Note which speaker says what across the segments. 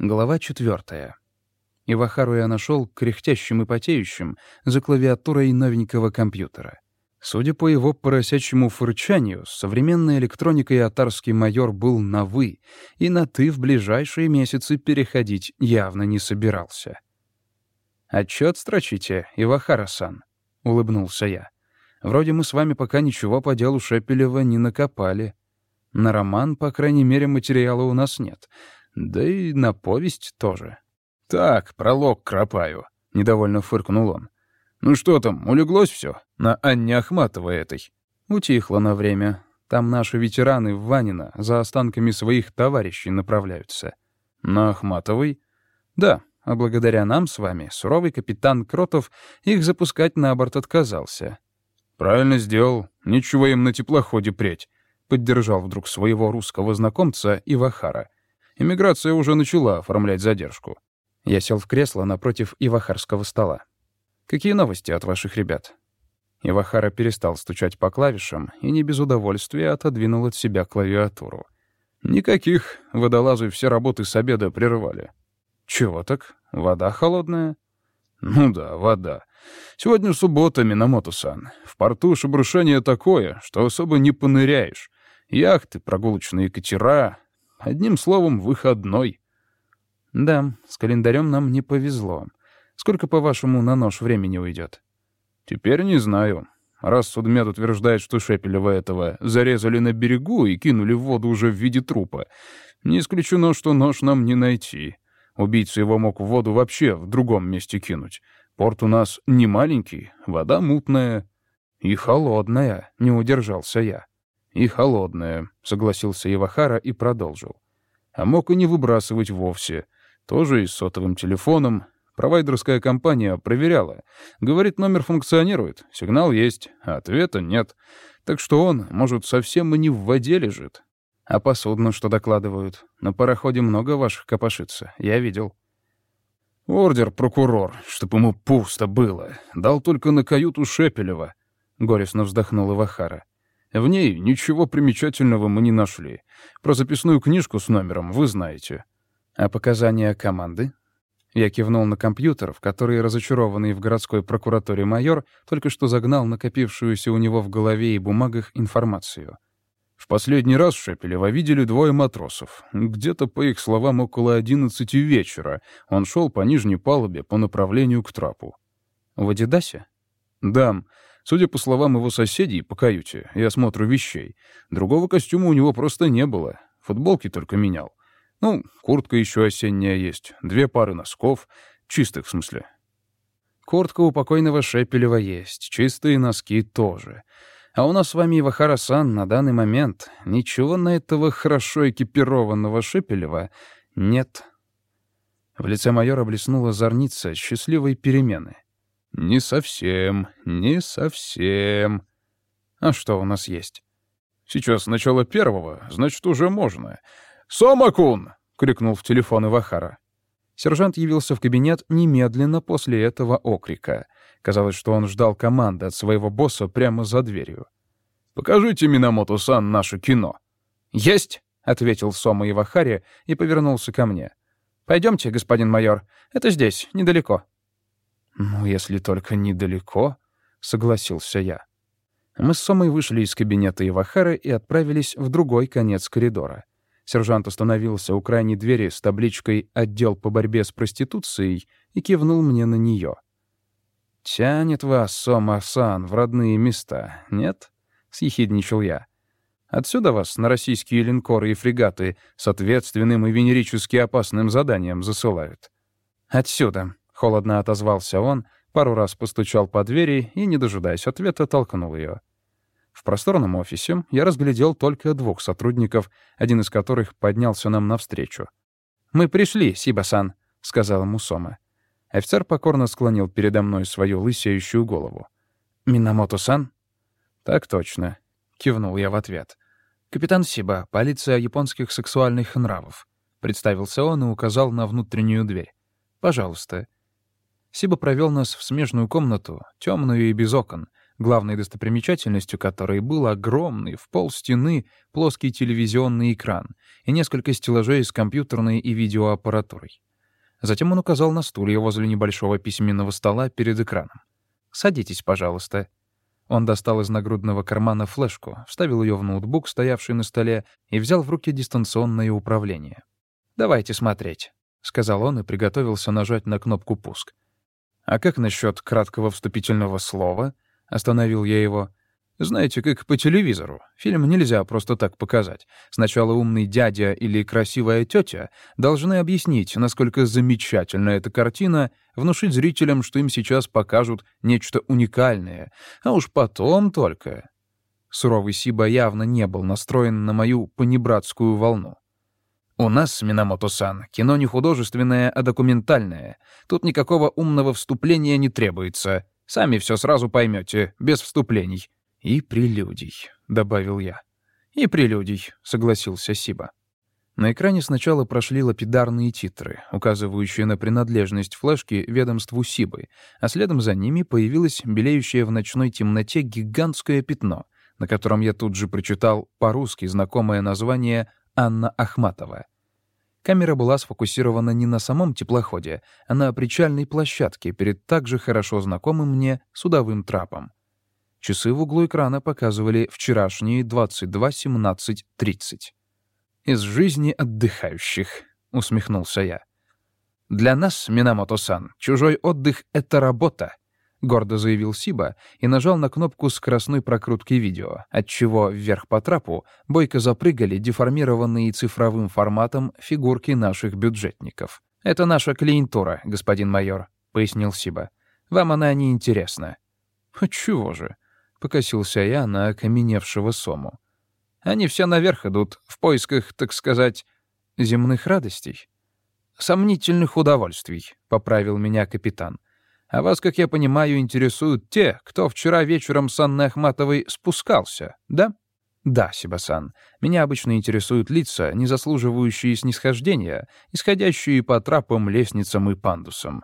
Speaker 1: Глава четвертая. Ивахару я нашел кряхтящим и потеющим за клавиатурой новенького компьютера. Судя по его поросячьему фырчанию, современной электроникой атарский майор был на «вы», и на «ты» в ближайшие месяцы переходить явно не собирался. «Отчет строчите, Ивахара-сан», — улыбнулся я. «Вроде мы с вами пока ничего по делу Шепелева не накопали. На роман, по крайней мере, материала у нас нет. Да и на повесть тоже».
Speaker 2: «Так, пролог кропаю», — недовольно фыркнул он. «Ну что там, улеглось все На Анне Ахматовой этой?»
Speaker 1: «Утихло на время. Там наши ветераны в Ванино за останками своих товарищей направляются».
Speaker 2: «На Ахматовой?»
Speaker 1: «Да, а благодаря нам с вами суровый капитан Кротов их запускать на борт отказался».
Speaker 2: «Правильно сделал. Ничего им на теплоходе преть», — поддержал вдруг своего русского знакомца Ивахара. «Иммиграция уже начала оформлять задержку».
Speaker 1: Я сел в кресло напротив Ивахарского стола. «Какие новости от ваших ребят?» Ивахара перестал стучать по клавишам и не без удовольствия отодвинул от себя клавиатуру.
Speaker 2: «Никаких. Водолазы все работы с обеда прерывали».
Speaker 1: «Чего так? Вода холодная?»
Speaker 2: «Ну да, вода. Сегодня суббота, Минамото-сан. В порту шебрушение такое, что особо не поныряешь. Яхты, прогулочные катера. Одним словом, выходной».
Speaker 1: «Да, с календарем нам не повезло. Сколько, по-вашему, на нож времени уйдет?»
Speaker 2: «Теперь не знаю. Раз судмед утверждает, что Шепелева этого зарезали на берегу и кинули в воду уже в виде трупа, не исключено, что нож нам не найти. Убийца его мог в воду вообще в другом месте кинуть. Порт у нас не маленький, вода мутная и холодная, не удержался я. И холодная, согласился Ивахара и продолжил. А мог и не выбрасывать вовсе — тоже и с сотовым телефоном. Провайдерская компания проверяла. Говорит, номер функционирует, сигнал есть, а ответа нет. Так что он, может, совсем и не в воде лежит. А по судну что докладывают? На пароходе много ваших копошится, я видел. Ордер, прокурор, чтоб ему пусто было. Дал только на каюту Шепелева. Горестно вздохнул Ивахара. В ней ничего примечательного мы не нашли. Про записную книжку с номером вы знаете. А показания команды? Я кивнул на компьютер, в который разочарованный в городской прокуратуре майор только что загнал накопившуюся у него в голове и бумагах информацию. В последний раз Шепелева видели двое матросов. Где-то, по их словам, около одиннадцати вечера он шел по нижней палубе по направлению к трапу. В Адидасе? Да. Судя по словам его соседей по каюте и осмотру вещей, другого костюма у него просто не было. Футболки только менял. Ну, куртка еще осенняя есть, две пары носков, чистых в смысле. Куртка у покойного Шепелева есть, чистые носки тоже. А у нас с вами, Ивахара-сан, на данный момент ничего на этого хорошо экипированного Шепелева нет. В лице майора блеснула зорница счастливой перемены. «Не совсем, не совсем. А что у нас есть?» «Сейчас начало первого, значит, уже можно. «Сомакун!» — крикнул в телефон Ивахара. Сержант явился в кабинет немедленно после этого окрика. Казалось, что он ждал команды от своего босса прямо за дверью. «Покажите Минамото-сан наше кино». «Есть!» — ответил Сома Ивахари и повернулся ко мне. «Пойдемте, господин майор. Это здесь, недалеко». «Ну, если только недалеко», — согласился я. Мы с Сомой вышли из кабинета Ивахары и отправились в другой конец коридора. Сержант остановился у крайней двери с табличкой «Отдел по борьбе с проституцией» и кивнул мне на нее. «Тянет вас, Сома-сан, в родные места, нет?» — съехидничал я. «Отсюда вас на российские линкоры и фрегаты с ответственным и венерически опасным заданием засылают». «Отсюда», — холодно отозвался он, пару раз постучал по двери и, не дожидаясь ответа, толкнул ее. В просторном офисе я разглядел только двух сотрудников, один из которых поднялся нам навстречу. «Мы пришли, Сиба-сан», — сказала Мусома. Офицер покорно склонил передо мной свою лысеющую голову. «Минамото-сан?» «Так точно», — кивнул я в ответ. «Капитан Сиба, полиция японских сексуальных нравов», — представился он и указал на внутреннюю дверь. «Пожалуйста». Сиба провел нас в смежную комнату, темную и без окон,
Speaker 1: главной достопримечательностью которой был огромный, в пол стены, плоский телевизионный экран и несколько стеллажей с компьютерной и видеоаппаратурой. Затем он указал на стулья возле небольшого письменного стола перед экраном. «Садитесь, пожалуйста». Он достал из нагрудного кармана флешку, вставил ее в ноутбук, стоявший на столе, и взял в руки дистанционное управление. «Давайте смотреть», — сказал он и приготовился нажать на кнопку «Пуск». «А как насчет краткого вступительного слова?» — остановил я его. «Знаете, как по телевизору. Фильм нельзя просто так показать. Сначала умный дядя или красивая тетя должны объяснить, насколько замечательна эта картина, внушить зрителям, что им сейчас покажут нечто уникальное, а уж потом только...» Суровый Сиба явно не был настроен на мою понебратскую волну. «У нас, Минамото-сан, кино не художественное, а документальное. Тут никакого умного вступления не требуется. Сами все сразу поймете, без вступлений». «И прелюдий», — добавил я. «И прелюдий», — согласился Сиба. На экране сначала прошли лапидарные титры, указывающие на принадлежность флешки ведомству Сибы, а следом за ними появилось белеющее в ночной темноте гигантское пятно, на котором я тут же прочитал по-русски знакомое название Анна Ахматова. Камера была сфокусирована не на самом теплоходе, а на причальной площадке перед также хорошо знакомым мне судовым трапом. Часы в углу экрана показывали вчерашние 22.17.30. «Из жизни отдыхающих», — усмехнулся я. «Для нас, Минамото-сан, чужой отдых — это работа», — гордо заявил Сиба и нажал на кнопку скоростной прокрутки видео, отчего вверх по трапу бойко запрыгали деформированные цифровым форматом фигурки наших бюджетников. «Это наша клиентура, господин майор», — пояснил Сиба. «Вам она не интересна». «Чего же?» — покосился я на окаменевшего Сому. «Они все наверх идут, в поисках, так сказать, земных радостей». «Сомнительных удовольствий», — поправил меня капитан. А вас, как я понимаю, интересуют те, кто вчера вечером с Анной Ахматовой спускался, да? Да, Сибасан. Меня обычно интересуют лица, не заслуживающие снисхождения, исходящие по трапам, лестницам и пандусам.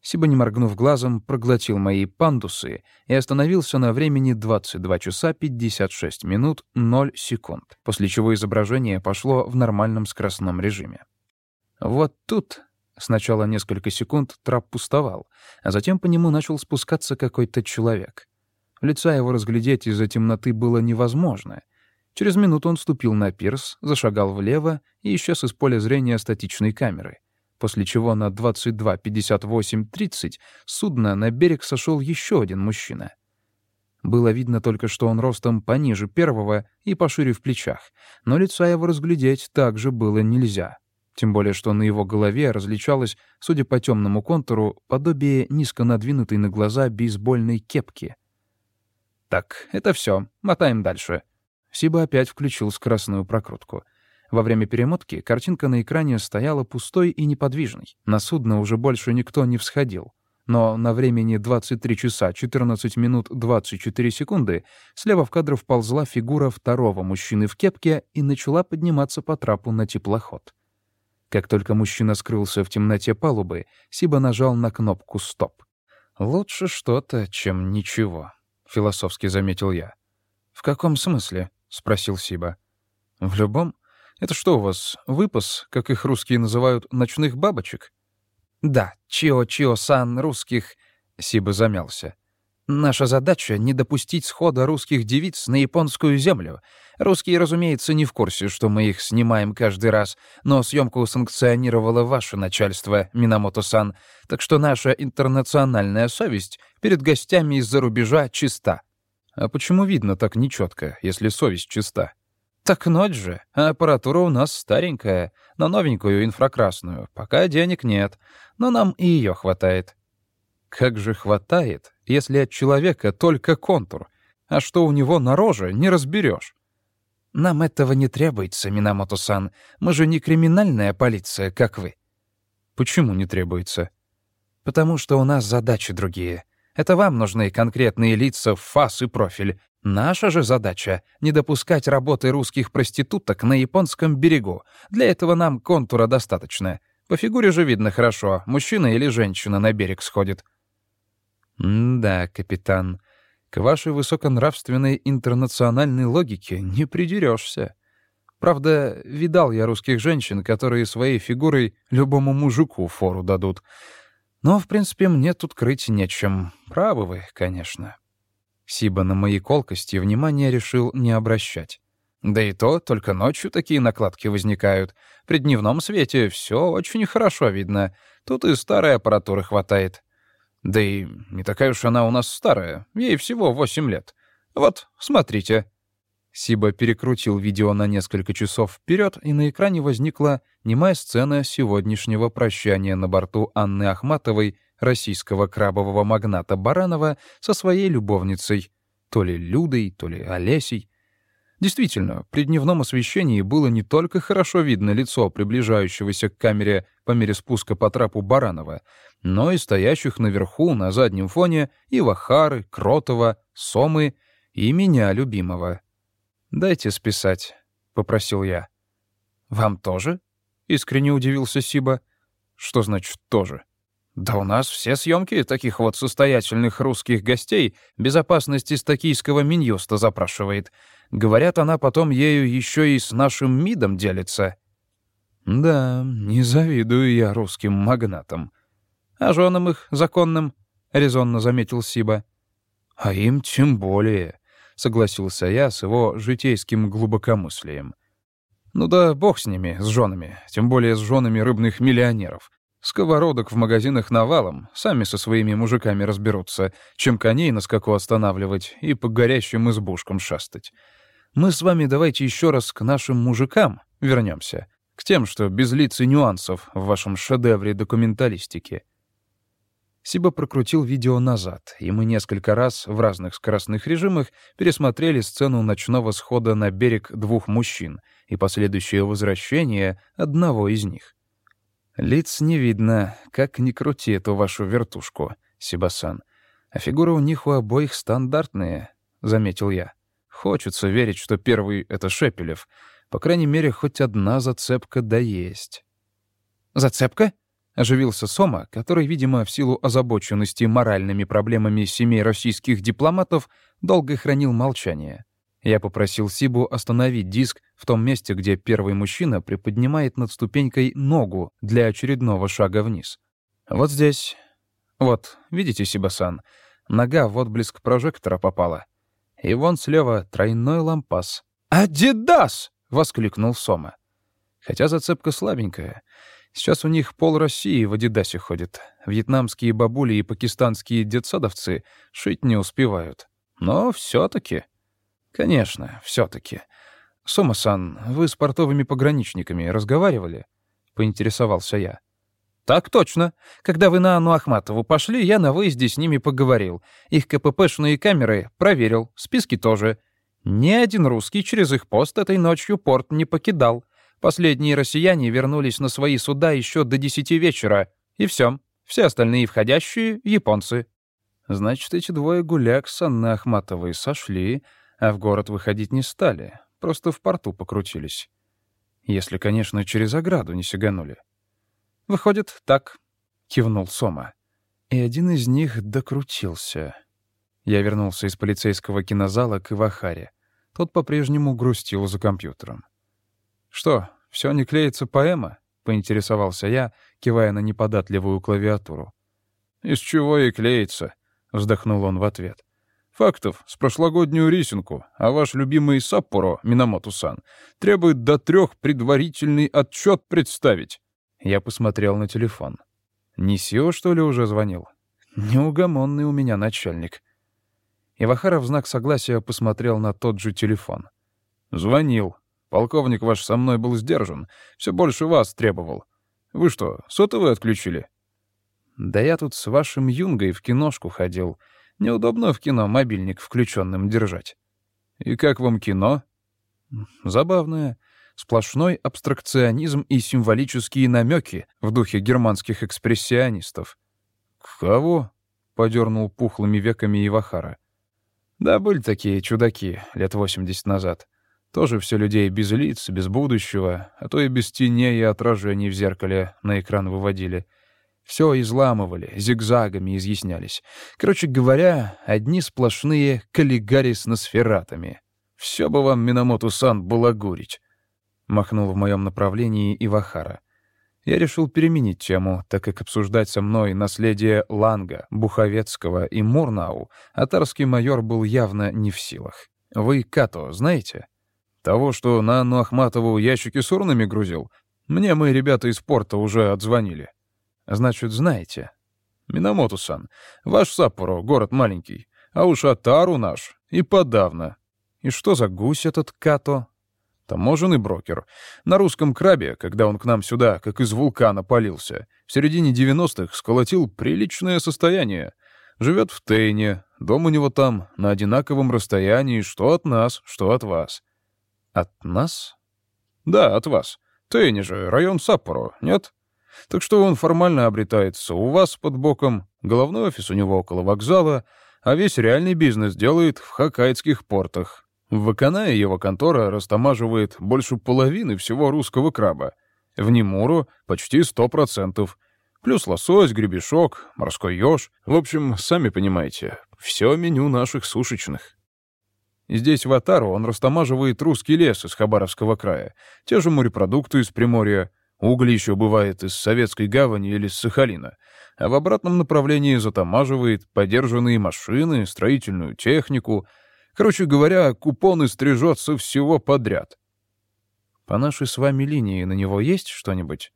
Speaker 1: Сиба, не моргнув глазом, проглотил мои пандусы и остановился на времени 22 часа 56 минут 0 секунд, после чего изображение пошло в нормальном скоростном режиме. Вот тут Сначала несколько секунд трап пустовал, а затем по нему начал спускаться какой-то человек. Лица его разглядеть из-за темноты было невозможно. Через минуту он ступил на пирс, зашагал влево и исчез из поля зрения статичной камеры, после чего на 22.58.30 судна на берег сошел еще один мужчина. Было видно только, что он ростом пониже первого и пошире в плечах, но лица его разглядеть также было нельзя — тем более, что на его голове различалось, судя по темному контуру, подобие низко надвинутой на глаза бейсбольной кепки. «Так, это все. Мотаем дальше». Сиба опять включил скоростную прокрутку. Во время перемотки картинка на экране стояла пустой и неподвижной. На судно уже больше никто не всходил. Но на времени 23 часа 14 минут 24 секунды слева в кадр вползла фигура второго мужчины в кепке и начала подниматься по трапу на теплоход. Как только мужчина скрылся в темноте палубы, Сиба нажал на кнопку «Стоп». «Лучше что-то, чем ничего», — философски заметил я. «В каком смысле?» — спросил Сиба. «В любом. Это что у вас, выпас, как их русские называют, ночных бабочек?» «Да, Чио-Чио-сан русских...» — Сиба замялся. Наша задача — не допустить схода русских девиц на японскую землю. Русские, разумеется, не в курсе, что мы их снимаем каждый раз, но съемку санкционировало ваше начальство, Минамото-сан, так что наша интернациональная совесть перед гостями из-за рубежа чиста. А почему видно так нечетко, если совесть чиста? Так ночь же, а аппаратура у нас старенькая, но новенькую инфракрасную. Пока денег нет, но нам и ее хватает. Как же хватает, если от человека только контур, а что у него на роже, не разберешь. Нам этого не требуется, Минамото-сан. Мы же не криминальная полиция, как вы. Почему не требуется? Потому что у нас задачи другие. Это вам нужны конкретные лица, фас и профиль. Наша же задача — не допускать работы русских проституток на японском берегу. Для этого нам контура достаточно. По фигуре же видно хорошо, мужчина или женщина на берег сходит. «Да, капитан. К вашей высоконравственной интернациональной логике не придерешься. Правда, видал я русских женщин, которые своей фигурой любому мужику фору дадут. Но, в принципе, мне тут крыть нечем. Правы вы, конечно. Сиба на мои колкости внимания решил не обращать. Да и то, только ночью такие накладки возникают. При дневном свете все очень хорошо видно. Тут и старой аппаратуры хватает. Да и не такая уж она у нас старая. Ей всего восемь лет. Вот, смотрите. Сиба перекрутил видео на несколько часов вперед, и на экране возникла немая сцена сегодняшнего прощания на борту Анны Ахматовой, российского крабового магната Баранова, со своей любовницей, то ли Людой, то ли Олесей. Действительно, при дневном освещении было не только хорошо видно лицо приближающегося к камере по мере спуска по трапу Баранова, но и стоящих наверху на заднем фоне и Вахары, Кротова, Сомы и меня любимого. «Дайте списать», — попросил я. «Вам тоже?» — искренне удивился Сиба. «Что значит «тоже»?» «Да у нас все съемки таких вот состоятельных русских гостей безопасность из токийского запрашивает. Говорят, она потом ею еще и с нашим МИДом делится». «Да, не завидую я русским магнатам». «А женам их законным?» — резонно заметил Сиба. «А им тем более», — согласился я с его житейским глубокомыслием. «Ну да бог с ними, с женами, тем более с женами рыбных миллионеров. Сковородок в магазинах навалом, сами со своими мужиками разберутся, чем коней на скаку останавливать и по горящим избушкам шастать. Мы с вами давайте еще раз к нашим мужикам вернемся, к тем, что без лиц и нюансов в вашем шедевре документалистики. Сиба прокрутил видео назад, и мы несколько раз в разных скоростных режимах пересмотрели сцену ночного схода на берег двух мужчин и последующее возвращение одного из них. Лиц не видно, как ни крути эту вашу вертушку, Сибасан. А фигуры у них у обоих стандартные, — заметил я. Хочется верить, что первый — это Шепелев. По крайней мере, хоть одна зацепка да есть. «Зацепка?» — оживился Сома, который, видимо, в силу озабоченности моральными проблемами семей российских дипломатов, долго хранил молчание. Я попросил Сибу остановить диск в том месте, где первый мужчина приподнимает над ступенькой ногу для очередного шага вниз. Вот здесь. Вот, видите, Сибасан? Нога в отблеск прожектора попала. И вон слева тройной лампас. «Адидас!» — воскликнул Сома. Хотя зацепка слабенькая — Сейчас у них пол России в Адидасе ходит. Вьетнамские бабули и пакистанские детсадовцы шить не успевают. Но все таки Конечно, все таки Сома-сан, вы с портовыми пограничниками разговаривали? Поинтересовался я. «Так точно. Когда вы на Анну Ахматову пошли, я на выезде с ними поговорил. Их КППшные камеры проверил, списки тоже. Ни один русский через их пост этой ночью порт не покидал. Последние россияне вернулись на свои суда еще до десяти вечера. И все. Все остальные входящие — японцы. Значит, эти двое гуляк с Анной Ахматовой сошли, а в город выходить не стали. Просто в порту покрутились. Если, конечно, через ограду не сиганули. «Выходит, так», — кивнул Сома. И один из них докрутился. Я вернулся из полицейского кинозала к Ивахаре. Тот по-прежнему грустил за компьютером. «Что, все не клеится поэма?» — поинтересовался я, кивая на неподатливую клавиатуру. «Из чего и клеится?» — вздохнул он в ответ. «Фактов с прошлогоднюю рисинку, а ваш любимый Саппоро, Минамото-сан, требует до трех предварительный отчет представить». Я посмотрел на телефон. «Нисио, что ли, уже звонил?» «Неугомонный у меня начальник». Ивахара в знак согласия посмотрел на тот же телефон. «Звонил», Полковник ваш со мной был сдержан, все больше вас требовал. Вы что, сотовый отключили?» «Да я тут с вашим Юнгой в киношку ходил. Неудобно в кино мобильник включенным держать». «И как вам кино?» «Забавное. Сплошной абстракционизм и символические намеки в духе германских экспрессионистов».
Speaker 2: «Кого?» — подернул пухлыми веками Ивахара.
Speaker 1: «Да были такие чудаки лет восемьдесят назад. Тоже все людей без лиц, без будущего, а то и без теней и отражений в зеркале на экран выводили. Все изламывали, зигзагами изъяснялись. Короче говоря, одни сплошные каллигари с носфератами. Все бы вам, Минамото-сан, балагурить. Махнул в моем направлении Ивахара. Я решил переменить тему, так как обсуждать со мной наследие Ланга, Буховецкого и Мурнау атарский майор был явно не в силах. Вы Като знаете? Того, что на Анну Ахматову ящики с урнами грузил? Мне мои ребята из порта уже отзвонили. Значит, знаете. Минамото-сан, ваш Саппоро, город маленький, а уж Атару наш, и подавно. И что за гусь этот Като? Таможенный брокер. На русском крабе, когда он к нам сюда, как из вулкана, полился, в середине 90-х сколотил приличное состояние. Живет в Тейне, дом у него там, на одинаковом расстоянии, что от нас, что от вас. От нас? Да, от вас. Тейне же, район Саппоро, нет? Так что он формально обретается у вас под боком, головной офис у него около вокзала, а весь реальный бизнес делает в хоккайдских портах. В Ваканае его контора растамаживает больше половины всего русского краба. В Немуру почти сто процентов. Плюс лосось, гребешок, морской еж. В общем, сами понимаете, все меню наших сушечных. Здесь, в Атару, он растамаживает русский лес из Хабаровского края, те же морепродукты из Приморья, уголь еще бывает из Советской гавани или с Сахалина, а в обратном направлении затамаживает подержанные машины, строительную технику — Короче говоря, купоны стрижет со всего подряд. По нашей с вами линии на него есть что-нибудь?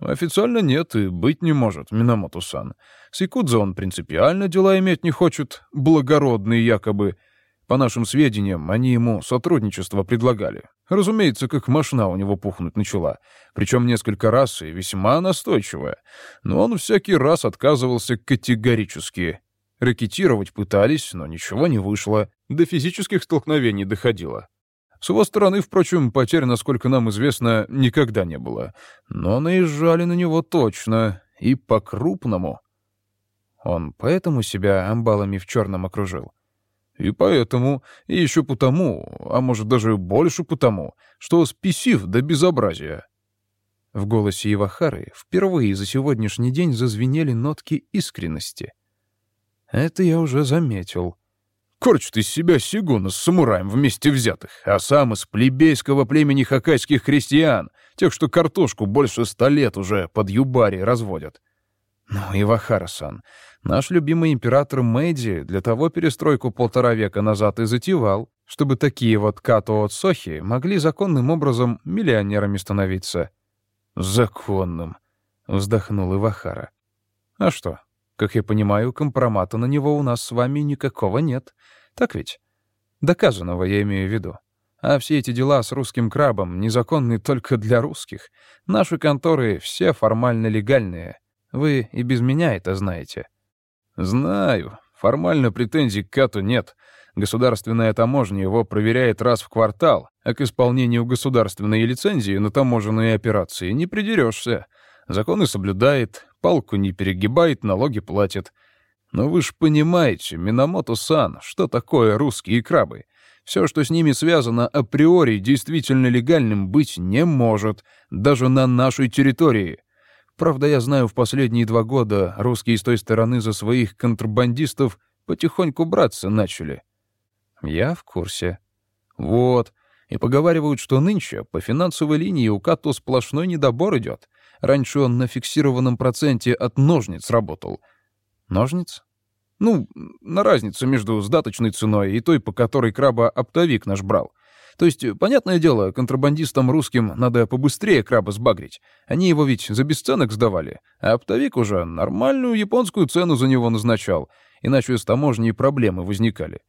Speaker 1: Официально нет и быть не может, Минамото-сан. С Якудзо он принципиально дела иметь не хочет, благородный якобы. По нашим сведениям, они ему сотрудничество предлагали. Разумеется, как машина у него пухнуть начала. Причем несколько раз и весьма настойчивая. Но он всякий раз отказывался категорически. Ракетировать пытались, но ничего не вышло. До физических столкновений доходило. С его стороны, впрочем, потерь, насколько нам известно, никогда не было. Но наезжали на него точно. И по-крупному. Он поэтому себя амбалами в черном окружил. И поэтому, и еще потому, а может даже больше потому, что спесив до безобразия. В голосе Ивахары впервые за сегодняшний день зазвенели нотки искренности — это я уже заметил. Корчит из себя Сигуна с самураем вместе взятых, а сам из плебейского племени хакайских христиан, тех, что картошку больше ста лет уже под юбари разводят. Ну, Ивахара-сан, наш любимый император Мэйди для того перестройку полтора века назад и затевал, чтобы такие вот Като от Сохи могли законным образом миллионерами становиться. «Законным», — вздохнул Ивахара. «А что, как я понимаю, компромата на него у нас с вами никакого нет. Так ведь? Доказанного я имею в виду. А все эти дела с русским крабом незаконны только для русских. Наши конторы все формально легальные. Вы и без меня это знаете. Знаю. Формально претензий к Кату нет. Государственная таможня его проверяет раз в квартал, а к исполнению государственной лицензии на таможенные операции не придерешься. Законы соблюдает, палку не перегибает, налоги платит. Но вы ж понимаете, Минамото-сан, что такое русские крабы. Все, что с ними связано априори, действительно легальным быть не может, даже на нашей территории. Правда, я знаю, в последние два года русские с той стороны за своих контрабандистов потихоньку браться начали. Я в курсе. Вот. И поговаривают, что нынче по финансовой линии у Като сплошной недобор идет. Раньше он на фиксированном проценте от ножниц работал. Ножниц? Ну, на разницу между сдаточной ценой и той, по которой краба оптовик наш брал. То есть, понятное дело, контрабандистам русским надо побыстрее краба сбагрить. Они его ведь за бесценок сдавали, а оптовик уже нормальную японскую цену за него назначал, иначе с таможней проблемы возникали.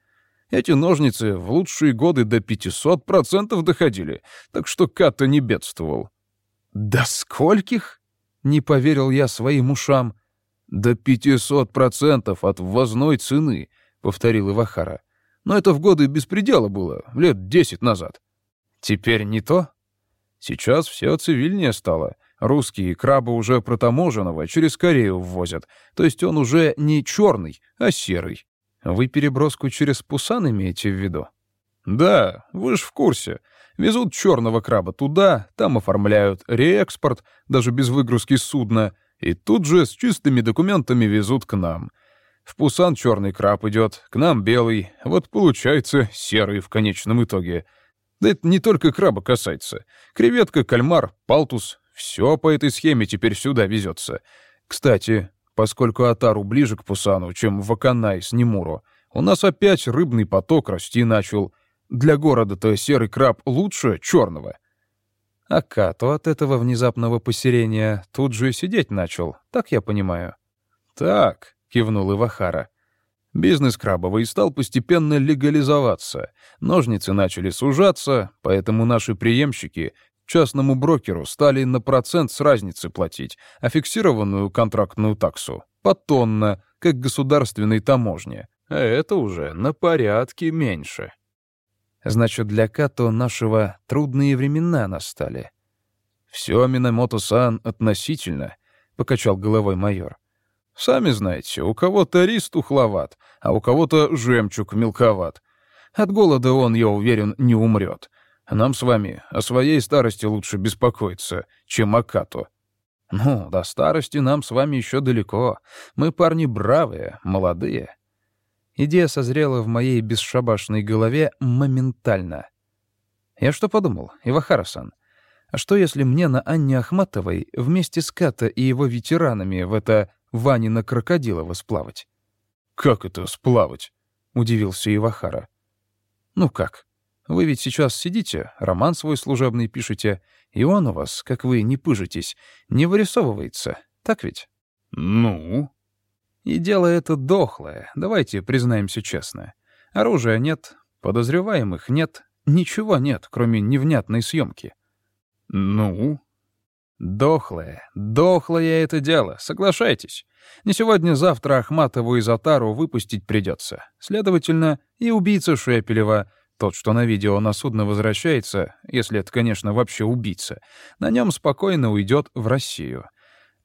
Speaker 1: Эти ножницы в лучшие годы до 500% доходили, так что Ката не бедствовал. «До скольких?» — не поверил я своим ушам. «До пятисот процентов от ввозной цены», — повторил Ивахара. «Но это в годы беспредела было, лет десять назад». «Теперь не то?» «Сейчас все цивильнее стало. Русские крабы уже протаможенного через Корею ввозят, то есть он уже не черный, а серый. Вы переброску через Пусан имеете в виду?» «Да, вы ж в курсе. Везут черного краба туда, там оформляют реэкспорт, даже без выгрузки судна,
Speaker 2: И тут же с чистыми документами везут к нам. В Пусан черный краб идет, к нам белый, вот получается серый в конечном итоге. Да это не только краба касается. Креветка, кальмар, палтус — все по этой схеме теперь сюда везется. Кстати, поскольку Атару ближе к Пусану, чем Ваканай с Немуру, у нас опять рыбный поток расти начал. Для города-то серый краб лучше черного.
Speaker 1: А Като от этого внезапного посерения тут же сидеть начал, так я понимаю.
Speaker 2: «Так», — кивнул Ивахара. Бизнес крабовый стал постепенно легализоваться. Ножницы начали сужаться, поэтому наши преемщики частному брокеру стали на процент с разницы платить, а фиксированную контрактную таксу — потонно, как государственной таможне. А это уже на порядке меньше.
Speaker 1: Значит, для Като нашего трудные времена настали.
Speaker 2: «Все, Минамото-сан, относительно», — покачал головой майор. «Сами знаете, у кого-то рис тухловат, а у кого-то жемчуг мелковат. От голода он, я уверен, не умрет. Нам с вами о своей старости лучше беспокоиться, чем о Като».
Speaker 1: «Ну, до старости нам с вами еще далеко. Мы парни бравые, молодые». Идея созрела в моей бесшабашной голове моментально. Я что подумал, Ивахара-сан? А что, если мне на Анне Ахматовой вместе с Ката и его ветеранами в это Ванина крокодилово сплавать?
Speaker 2: «Как это сплавать?»
Speaker 1: — удивился Ивахара. «Ну как? Вы ведь сейчас сидите, роман свой служебный пишете, и он у вас, как вы не пыжитесь, не вырисовывается, так ведь?»
Speaker 2: «Ну?»
Speaker 1: И дело это дохлое, давайте признаемся честно. Оружия нет, подозреваемых нет, ничего нет, кроме невнятной съемки.
Speaker 2: Ну?
Speaker 1: Дохлое, дохлое это дело, соглашайтесь. Не сегодня-завтра Ахматову и Затару выпустить придется. Следовательно, и убийца Шепелева, тот, что на видео на судно возвращается, если это, конечно, вообще убийца, на нем спокойно уйдет в Россию.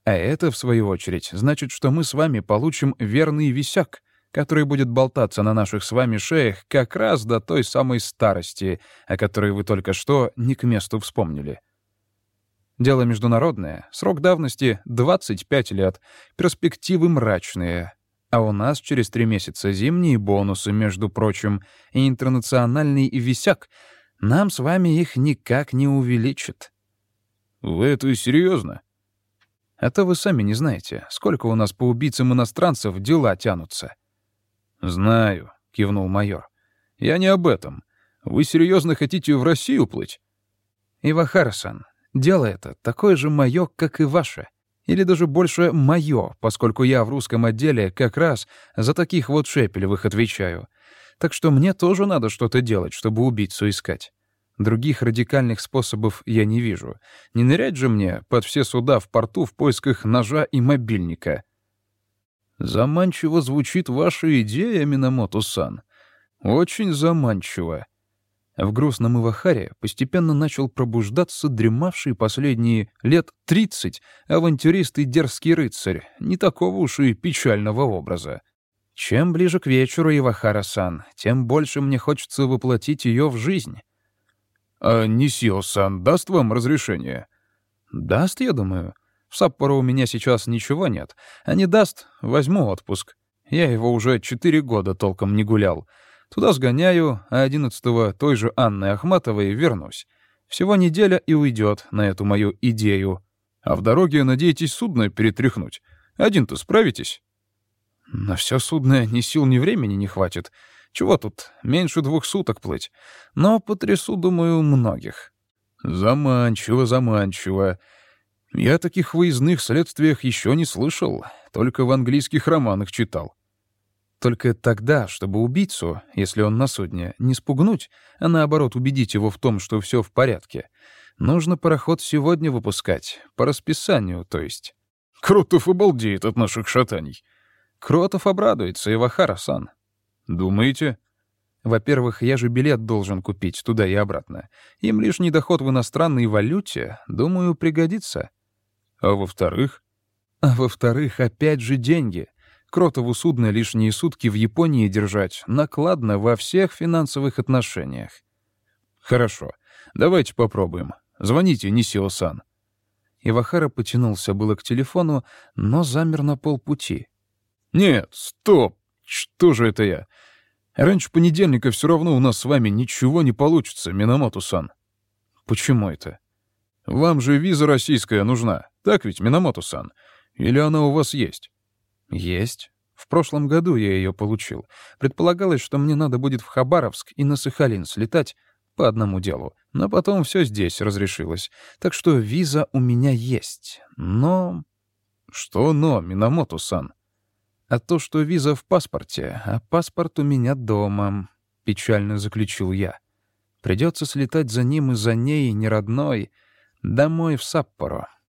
Speaker 1: А это, в свою очередь, значит, что мы с вами получим верный висяк, который будет болтаться на наших с вами шеях как раз до той самой старости, о которой вы только что не к месту вспомнили. Дело международное, срок давности — 25 лет, перспективы мрачные. А у нас через три месяца зимние бонусы, между прочим, и интернациональный висяк. Нам с вами их никак не увеличит.
Speaker 2: «Вы это серьезно?
Speaker 1: А то вы сами не знаете, сколько у нас по убийцам иностранцев дела тянутся».
Speaker 2: «Знаю», — кивнул майор. «Я не об этом. Вы серьезно хотите в Россию плыть?»
Speaker 1: «Ивахара-сан, дело это такое же моё, как и ваше. Или даже больше моё, поскольку я в русском отделе как раз за таких вот шепелевых отвечаю. Так что мне тоже надо что-то делать, чтобы убийцу искать. Других радикальных способов я не вижу. Не нырять же мне под все суда в порту в поисках ножа и мобильника.
Speaker 2: Заманчиво звучит ваша идея, Минамото-сан. Очень заманчиво.
Speaker 1: В грустном Ивахаре постепенно начал пробуждаться дремавший последние лет тридцать авантюрист и дерзкий рыцарь, не такого уж и печального образа. Чем ближе к вечеру, Ивахара-сан, тем больше мне хочется воплотить ее в жизнь.
Speaker 2: «А Нисио-сан даст вам разрешение?»
Speaker 1: «Даст, я думаю. В Саппоро у меня сейчас ничего нет. А не даст — возьму отпуск. Я его уже четыре года толком не гулял. Туда сгоняю, а одиннадцатого той же «Анной Ахматовой» вернусь. Всего неделя и уйдет на эту мою идею.
Speaker 2: А в дороге надеетесь судно перетряхнуть. Один-то справитесь?»
Speaker 1: «На все судно ни сил, ни времени не хватит. Чего тут, меньше двух суток плыть. Но потрясу, думаю, многих.
Speaker 2: Заманчиво, заманчиво. Я о таких выездных следствиях еще не слышал, только в английских романах читал.
Speaker 1: Только тогда, чтобы убийцу, если он на судне, не спугнуть, а наоборот убедить его в том, что все в порядке, нужно пароход сегодня выпускать, по расписанию, то есть.
Speaker 2: Кротов обалдеет от наших шатаний.
Speaker 1: Кротов обрадуется, Ивахара-сан.
Speaker 2: «Думаете?»
Speaker 1: «Во-первых, я же билет должен купить туда и обратно. Им лишний доход в иностранной валюте, думаю, пригодится».
Speaker 2: «А во-вторых?»
Speaker 1: «А во-вторых, опять же деньги. Кротову судно лишние сутки в Японии держать накладно во всех финансовых отношениях».
Speaker 2: «Хорошо. Давайте попробуем. Звоните, Нисио-сан».
Speaker 1: Ивахара потянулся было к телефону, но замер на полпути.
Speaker 2: «Нет, стоп! Что же это я? Раньше понедельника все равно у нас с вами ничего не получится, Минамото-сан».
Speaker 1: «Почему это?»
Speaker 2: «Вам же виза российская нужна, так ведь, Минамото-сан? Или она у вас есть?»
Speaker 1: «Есть. В прошлом году я ее получил. Предполагалось, что мне надо будет в Хабаровск и на Сахалин слетать по одному делу. Но потом все здесь разрешилось. Так что виза у меня есть. Но...
Speaker 2: Что но, Минамото-сан?
Speaker 1: А то, что виза в паспорте, а паспорт у меня дома, печально заключил я. Придется слетать за ним и за ней, не родной, домой в Саппоро.